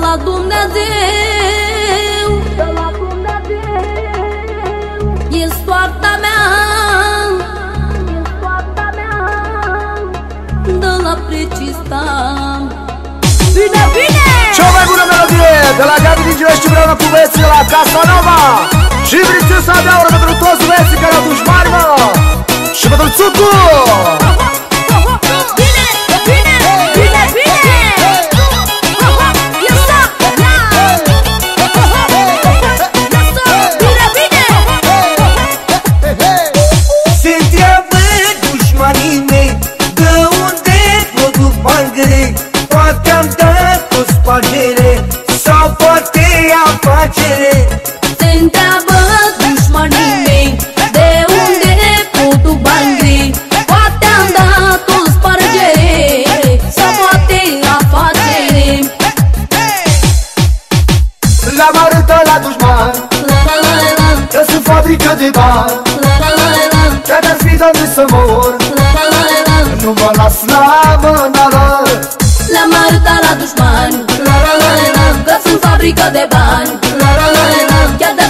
la Dumnezeu. De la Dumnezeu. E soarta mea. E soarta mea. De la precista. Bine, bine! Cea mai bună melodie de la Gabi din Girești împreună cu băieții de la Casa Nova Și Brițuța de aur pentru toți băieții care au dușmani, mă. Și pentru Țucu! Poate am dat o spagere Sau poate afacere. Se întreabă dușmanii mei De unde produc bani grei Poate am dat o spargere Sau poate afacere. Le-am arătat la dușmani La la la la Că sunt fabrică de bani. La la la la Chiar de-ar fi doamne să mor. La la la la Nu mă las la mâna Că sunt fabrică de bani La la la la Chiar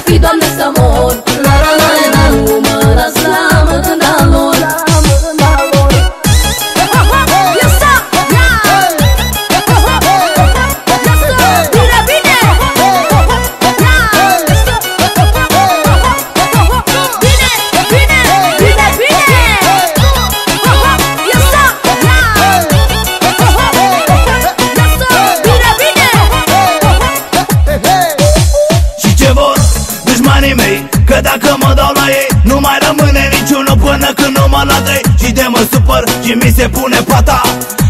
dacă mă dau la ei Nu mai rămâne niciunul până când nu mă ladrei Și de mă supăr și mi se pune pata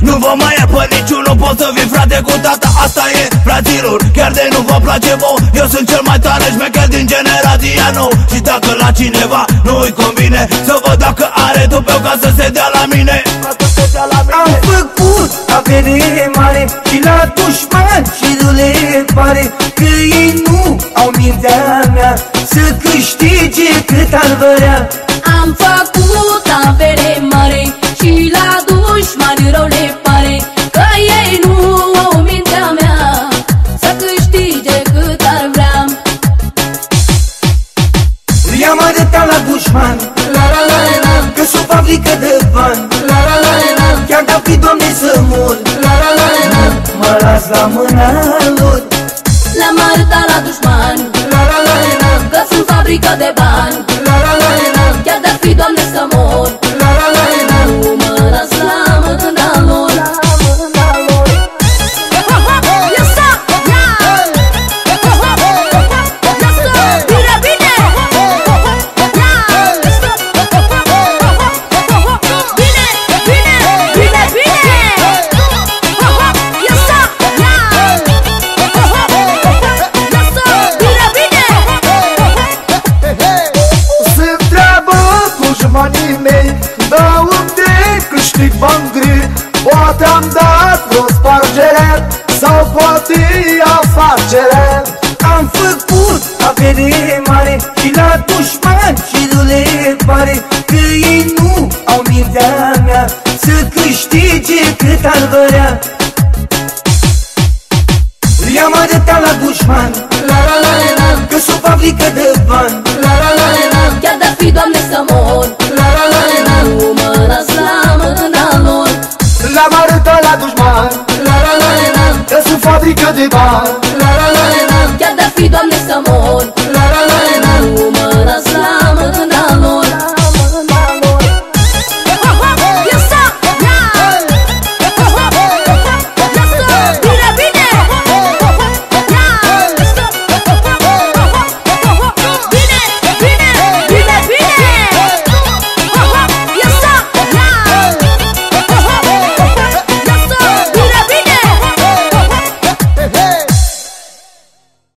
Nu vă mai e pe niciunul Pot să vii frate cu tata. Asta e fraților Chiar de nu vă place vouă. Eu sunt cel mai tare șmecher din generația nou Și dacă la cineva nu îi convine Să văd dacă are tupeu ca să se dea la mine. Am făcut avere mare Și la dușman și nu le pare Că ei nu au mintea mea Să câștige cât ar vrea. Am făcut avere mare Și la dușmani rău le pare Că ei nu au mintea mea Să câștige cât ar vrea. I-am arătat la dușman. La la la la Că sunt fabrică de bani. La la la la Chiar dacă fi doamne să mor. La la la la Mă las la mâna lor. Le-am arătat la dușmani La la la la Că sunt fabrică de bani La la la la câștig bani grei Poate am dat vreo spargere Sau poate afacere. Am făcut avere mare Și la dușman și nu le pare Că ei nu au mintea mea Să câștige cât ar vrea. I-am arătat la dușman La la la la Că sunt fabrică la la la Că sunt fabrică de bani La la la la Chiar de-ar fi doamne să mor